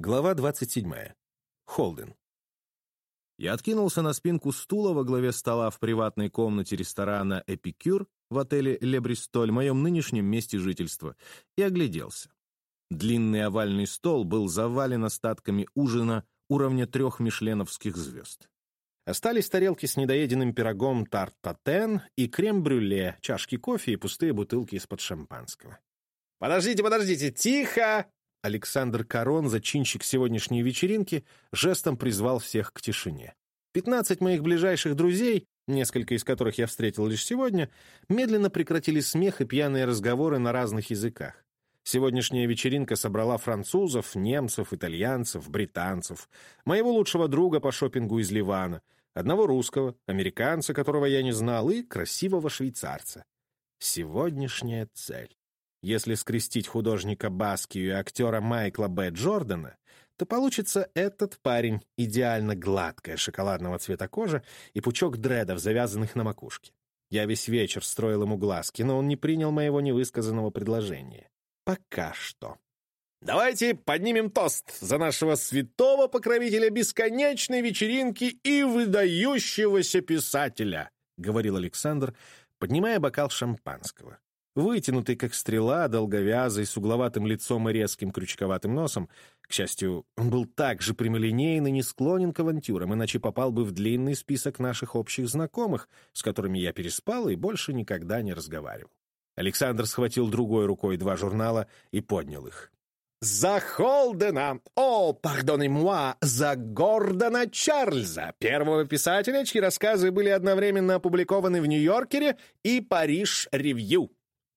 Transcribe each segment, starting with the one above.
Глава 27. Холден. Я откинулся на спинку стула во главе стола в приватной комнате ресторана «Эпикюр» в отеле «Ле Бристоль», моем нынешнем месте жительства, и огляделся. Длинный овальный стол был завален остатками ужина уровня трех мишленовских звезд. Остались тарелки с недоеденным пирогом тарт-татен и крем-брюле, чашки кофе и пустые бутылки из-под шампанского. «Подождите, подождите, тихо!» Александр Корон, зачинщик сегодняшней вечеринки, жестом призвал всех к тишине. Пятнадцать моих ближайших друзей, несколько из которых я встретил лишь сегодня, медленно прекратили смех и пьяные разговоры на разных языках. Сегодняшняя вечеринка собрала французов, немцев, итальянцев, британцев, моего лучшего друга по шопингу из Ливана, одного русского, американца, которого я не знал, и красивого швейцарца. Сегодняшняя цель. Если скрестить художника Баскию и актера Майкла Б. Джордана, то получится этот парень, идеально гладкая шоколадного цвета кожа и пучок дредов, завязанных на макушке. Я весь вечер строил ему глазки, но он не принял моего невысказанного предложения. Пока что. «Давайте поднимем тост за нашего святого покровителя бесконечной вечеринки и выдающегося писателя», — говорил Александр, поднимая бокал шампанского. Вытянутый, как стрела, долговязый, с угловатым лицом и резким крючковатым носом. К счастью, он был так же прямолинейный, не склонен к авантюрам, иначе попал бы в длинный список наших общих знакомых, с которыми я переспал и больше никогда не разговаривал. Александр схватил другой рукой два журнала и поднял их. «За Холдена! О, пардонne-moi, за Гордона Чарльза, первого писателя, чьи рассказы были одновременно опубликованы в Нью-Йоркере и Париж-Ревью!»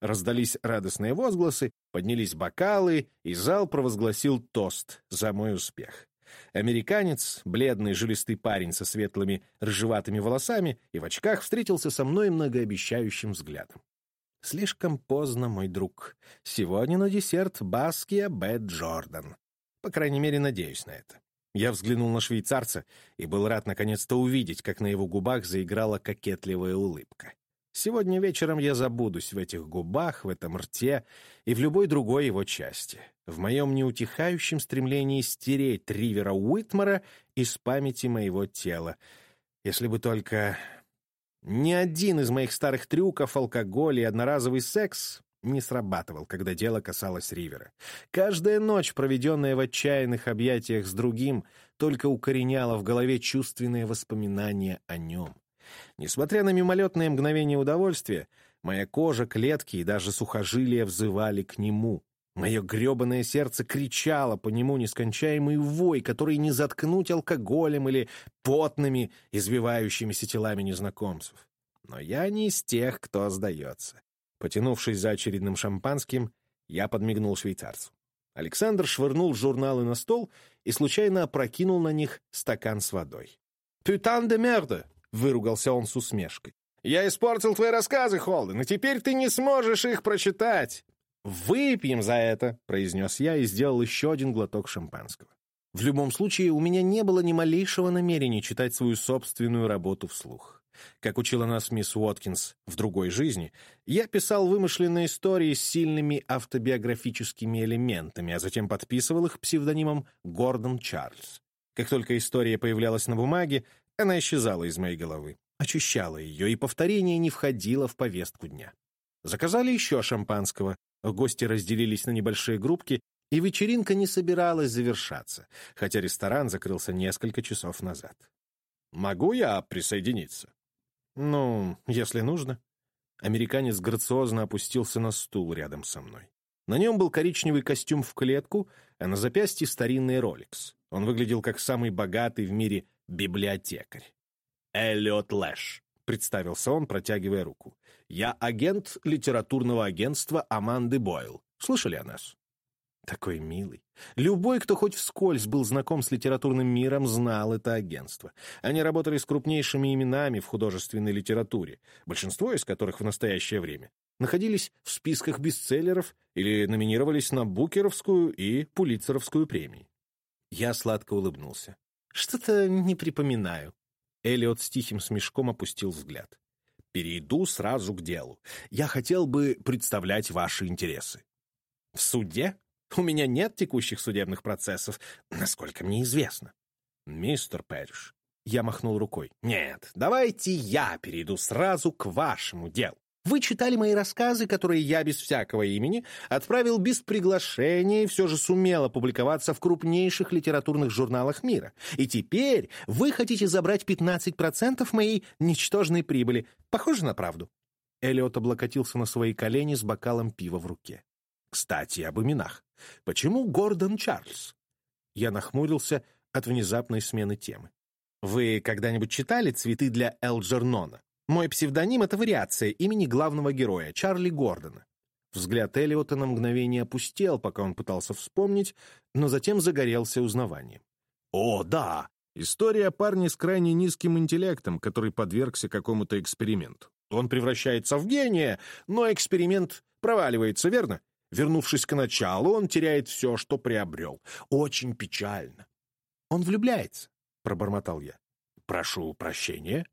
Раздались радостные возгласы, поднялись бокалы, и зал провозгласил тост за мой успех. Американец, бледный жилистый парень со светлыми рыжеватыми волосами и в очках, встретился со мной многообещающим взглядом. Слишком поздно, мой друг. Сегодня на десерт Баския Бэт Джордан. По крайней мере, надеюсь на это. Я взглянул на швейцарца и был рад наконец-то увидеть, как на его губах заиграла кокетливая улыбка. Сегодня вечером я забудусь в этих губах, в этом рте и в любой другой его части. В моем неутихающем стремлении стереть Ривера Уитмара из памяти моего тела. Если бы только... Ни один из моих старых трюков, алкоголь и одноразовый секс не срабатывал, когда дело касалось Ривера. Каждая ночь, проведенная в отчаянных объятиях с другим, только укореняла в голове чувственные воспоминания о нем. Несмотря на мимолетное мгновение удовольствия, моя кожа, клетки и даже сухожилия взывали к нему. Мое гребаное сердце кричало по нему нескончаемый вой, который не заткнуть алкоголем или потными, извивающимися телами незнакомцев. Но я не из тех, кто сдается. Потянувшись за очередным шампанским, я подмигнул швейцарцу. Александр швырнул журналы на стол и случайно опрокинул на них стакан с водой. «Пютан де мерде!» — выругался он с усмешкой. «Я испортил твои рассказы, Холден, и теперь ты не сможешь их прочитать!» «Выпьем за это!» — произнес я и сделал еще один глоток шампанского. В любом случае, у меня не было ни малейшего намерения читать свою собственную работу вслух. Как учила нас мисс Уоткинс в другой жизни, я писал вымышленные истории с сильными автобиографическими элементами, а затем подписывал их псевдонимом Гордон Чарльз. Как только история появлялась на бумаге, она исчезала из моей головы, очищала ее, и повторение не входило в повестку дня. Заказали еще шампанского, гости разделились на небольшие группки, и вечеринка не собиралась завершаться, хотя ресторан закрылся несколько часов назад. «Могу я присоединиться?» «Ну, если нужно». Американец грациозно опустился на стул рядом со мной. На нем был коричневый костюм в клетку, а на запястье старинный роликс. Он выглядел как самый богатый в мире библиотекарь. «Эллиот Лэш», — представился он, протягивая руку. «Я агент литературного агентства Аманды Бойл. Слышали о нас?» Такой милый. Любой, кто хоть вскользь был знаком с литературным миром, знал это агентство. Они работали с крупнейшими именами в художественной литературе, большинство из которых в настоящее время находились в списках бестселлеров или номинировались на Букеровскую и Пулитцеровскую премии. Я сладко улыбнулся. Что-то не припоминаю. Эллиот с тихим смешком опустил взгляд. Перейду сразу к делу. Я хотел бы представлять ваши интересы. В суде? У меня нет текущих судебных процессов, насколько мне известно. Мистер Пэриш, я махнул рукой. Нет, давайте я перейду сразу к вашему делу. Вы читали мои рассказы, которые я без всякого имени отправил без приглашения и все же сумел опубликоваться в крупнейших литературных журналах мира. И теперь вы хотите забрать 15% моей ничтожной прибыли. Похоже на правду?» Эллиот облокотился на свои колени с бокалом пива в руке. «Кстати, об именах. Почему Гордон Чарльз?» Я нахмурился от внезапной смены темы. «Вы когда-нибудь читали «Цветы для Элджернона»?» Мой псевдоним — это вариация имени главного героя, Чарли Гордона. Взгляд Эллиота на мгновение опустел, пока он пытался вспомнить, но затем загорелся узнаванием. «О, да! История парня с крайне низким интеллектом, который подвергся какому-то эксперименту. Он превращается в гения, но эксперимент проваливается, верно? Вернувшись к началу, он теряет все, что приобрел. Очень печально». «Он влюбляется», — пробормотал я. «Прошу прощения»,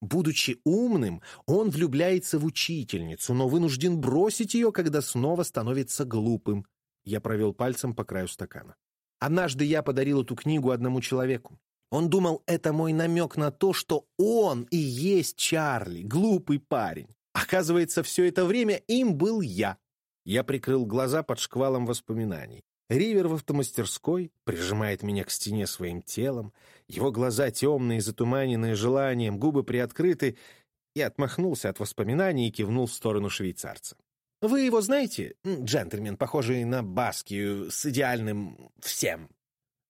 Будучи умным, он влюбляется в учительницу, но вынужден бросить ее, когда снова становится глупым. Я провел пальцем по краю стакана. Однажды я подарил эту книгу одному человеку. Он думал, это мой намек на то, что он и есть Чарли, глупый парень. Оказывается, все это время им был я. Я прикрыл глаза под шквалом воспоминаний. Ривер в автомастерской прижимает меня к стене своим телом, его глаза темные, затуманенные желанием, губы приоткрыты. Я отмахнулся от воспоминаний и кивнул в сторону швейцарца. «Вы его знаете? Джентльмен, похожий на Баскию, с идеальным всем».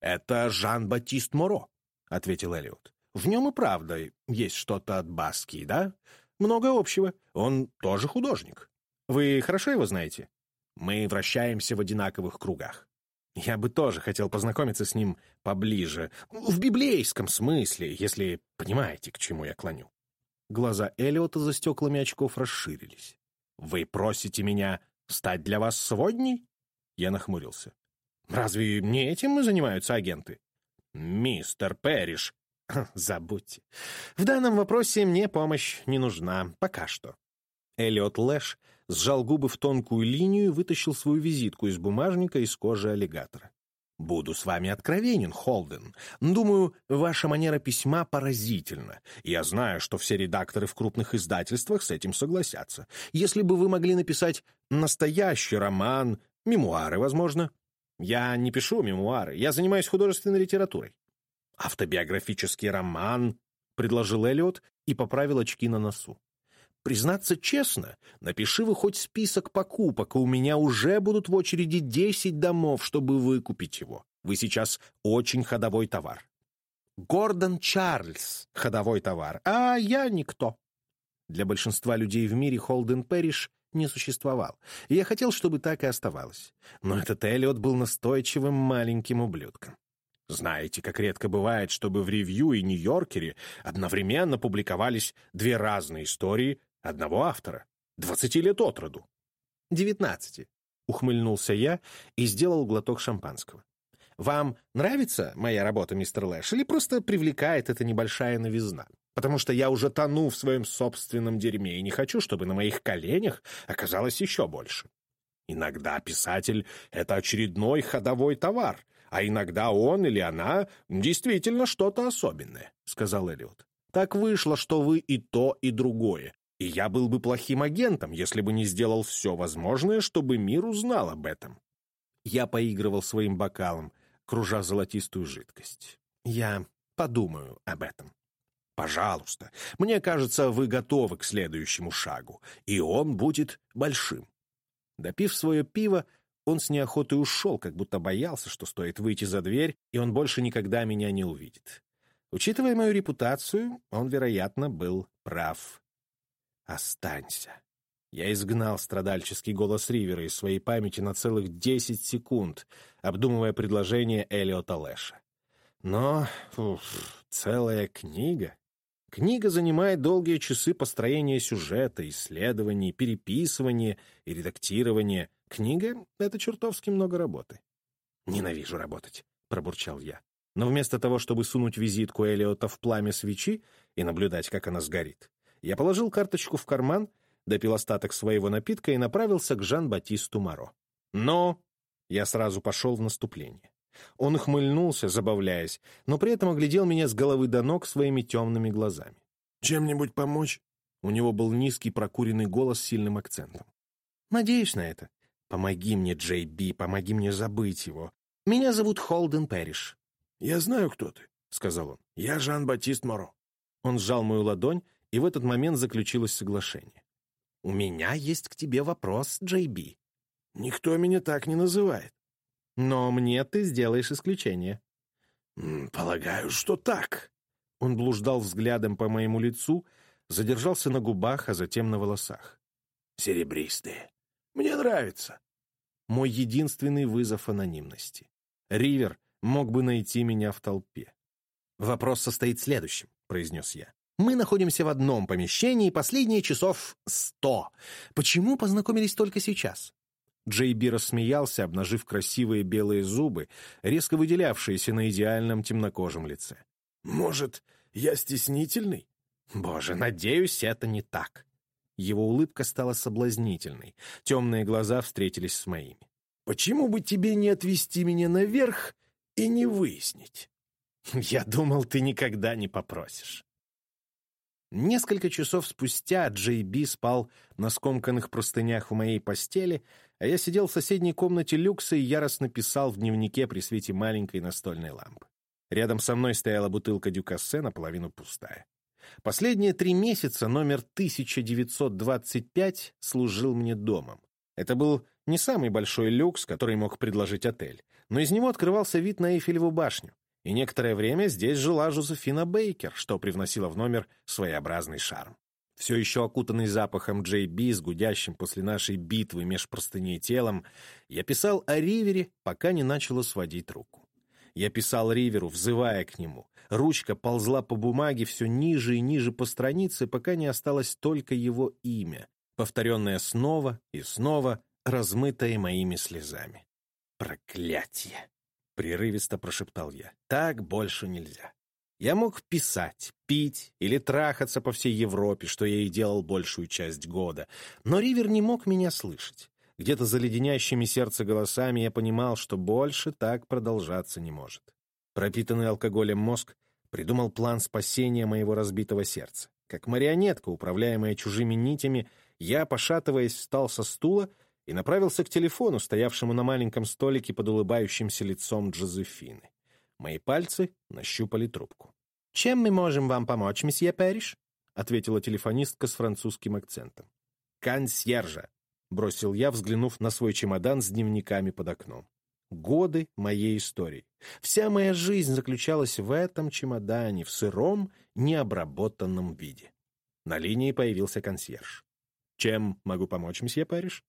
«Это Жан-Батист Моро», — ответил Эллиот. «В нем и правда есть что-то от Баскии, да? Много общего. Он тоже художник. Вы хорошо его знаете?» Мы вращаемся в одинаковых кругах. Я бы тоже хотел познакомиться с ним поближе, в библейском смысле, если понимаете, к чему я клоню. Глаза Элиота за стеклами очков расширились. «Вы просите меня стать для вас сводней?» Я нахмурился. «Разве не этим занимаются агенты?» «Мистер Перриш!» «Забудьте. В данном вопросе мне помощь не нужна. Пока что». Эллиот Лэш сжал губы в тонкую линию и вытащил свою визитку из бумажника из кожи аллигатора. «Буду с вами откровенен, Холден. Думаю, ваша манера письма поразительна. Я знаю, что все редакторы в крупных издательствах с этим согласятся. Если бы вы могли написать настоящий роман, мемуары, возможно. Я не пишу мемуары, я занимаюсь художественной литературой». «Автобиографический роман», — предложил Эллиот и поправил очки на носу. Признаться честно, напиши вы хоть список покупок, и у меня уже будут в очереди десять домов, чтобы выкупить его. Вы сейчас очень ходовой товар. Гордон Чарльз — ходовой товар, а я никто. Для большинства людей в мире Холден Пэриш не существовал, и я хотел, чтобы так и оставалось. Но этот Эллиот был настойчивым маленьким ублюдком. Знаете, как редко бывает, чтобы в «Ревью» и «Нью-Йоркере» одновременно публиковались две разные истории Одного автора. Двадцати лет от роду. Девятнадцати. Ухмыльнулся я и сделал глоток шампанского. Вам нравится моя работа, мистер Лэш, или просто привлекает эта небольшая новизна? Потому что я уже тону в своем собственном дерьме и не хочу, чтобы на моих коленях оказалось еще больше. Иногда писатель — это очередной ходовой товар, а иногда он или она действительно что-то особенное, — сказал Эллиот. Так вышло, что вы и то, и другое, и я был бы плохим агентом, если бы не сделал все возможное, чтобы мир узнал об этом. Я поигрывал своим бокалом, кружа золотистую жидкость. Я подумаю об этом. Пожалуйста, мне кажется, вы готовы к следующему шагу, и он будет большим. Допив свое пиво, он с неохотой ушел, как будто боялся, что стоит выйти за дверь, и он больше никогда меня не увидит. Учитывая мою репутацию, он, вероятно, был прав. «Останься». Я изгнал страдальческий голос Ривера из своей памяти на целых десять секунд, обдумывая предложение Элиота Лэша. Но уф, целая книга. Книга занимает долгие часы построения сюжета, исследований, переписывания и редактирования. Книга — это чертовски много работы. «Ненавижу работать», — пробурчал я. Но вместо того, чтобы сунуть визитку Элиота в пламя свечи и наблюдать, как она сгорит, я положил карточку в карман, допил остаток своего напитка и направился к Жан-Батисту Маро. «Но», Я сразу пошел в наступление. Он ухмыльнулся, забавляясь, но при этом оглядел меня с головы до ног своими темными глазами. «Чем-нибудь помочь?» У него был низкий прокуренный голос с сильным акцентом. «Надеюсь на это. Помоги мне, Джей Би, помоги мне забыть его. Меня зовут Холден Пэриш». «Я знаю, кто ты», — сказал он. «Я Жан-Батист Моро». Он сжал мою ладонь, и в этот момент заключилось соглашение. «У меня есть к тебе вопрос, Джей Би». «Никто меня так не называет». «Но мне ты сделаешь исключение». «Полагаю, что так». Он блуждал взглядом по моему лицу, задержался на губах, а затем на волосах. «Серебристые. Мне нравится». Мой единственный вызов анонимности. Ривер мог бы найти меня в толпе. «Вопрос состоит в следующем», — произнес я. «Мы находимся в одном помещении последние часов сто. Почему познакомились только сейчас?» Джей Би рассмеялся, обнажив красивые белые зубы, резко выделявшиеся на идеальном темнокожем лице. «Может, я стеснительный?» «Боже, надеюсь, это не так». Его улыбка стала соблазнительной. Темные глаза встретились с моими. «Почему бы тебе не отвести меня наверх и не выяснить?» «Я думал, ты никогда не попросишь». Несколько часов спустя Джей Би спал на скомканных простынях в моей постели, а я сидел в соседней комнате люкса и яростно писал в дневнике при свете маленькой настольной лампы. Рядом со мной стояла бутылка дюкассе, наполовину пустая. Последние три месяца номер 1925 служил мне домом. Это был не самый большой люкс, который мог предложить отель, но из него открывался вид на Эйфелеву башню. И некоторое время здесь жила Жозефина Бейкер, что привносило в номер своеобразный шарм. Все еще окутанный запахом Джей Би гудящим после нашей битвы меж простыней телом, я писал о Ривере, пока не начало сводить руку. Я писал Риверу, взывая к нему. Ручка ползла по бумаге все ниже и ниже по странице, пока не осталось только его имя, повторенное снова и снова, размытое моими слезами. «Проклятие!» — прерывисто прошептал я. «Так больше нельзя. Я мог писать, пить или трахаться по всей Европе, что я и делал большую часть года, но Ривер не мог меня слышать. Где-то за леденящими сердце голосами я понимал, что больше так продолжаться не может. Пропитанный алкоголем мозг придумал план спасения моего разбитого сердца. Как марионетка, управляемая чужими нитями, я, пошатываясь, встал со стула и направился к телефону, стоявшему на маленьком столике под улыбающимся лицом Джозефины. Мои пальцы нащупали трубку. «Чем мы можем вам помочь, месье Перриш?» — ответила телефонистка с французским акцентом. «Консьержа!» — бросил я, взглянув на свой чемодан с дневниками под окном. Годы моей истории. Вся моя жизнь заключалась в этом чемодане, в сыром, необработанном виде. На линии появился консьерж. «Чем могу помочь, месье Париж?»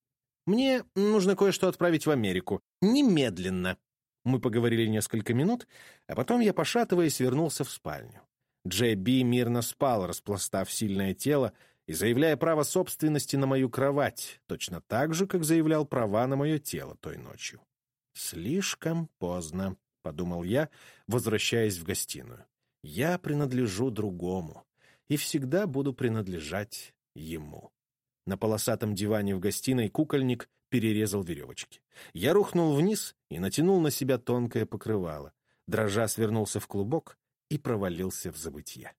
«Мне нужно кое-что отправить в Америку. Немедленно!» Мы поговорили несколько минут, а потом я, пошатываясь, вернулся в спальню. Джей Би мирно спал, распластав сильное тело и заявляя право собственности на мою кровать, точно так же, как заявлял права на мое тело той ночью. «Слишком поздно», — подумал я, возвращаясь в гостиную. «Я принадлежу другому и всегда буду принадлежать ему». На полосатом диване в гостиной кукольник перерезал веревочки. Я рухнул вниз и натянул на себя тонкое покрывало. Дрожа свернулся в клубок и провалился в забытье.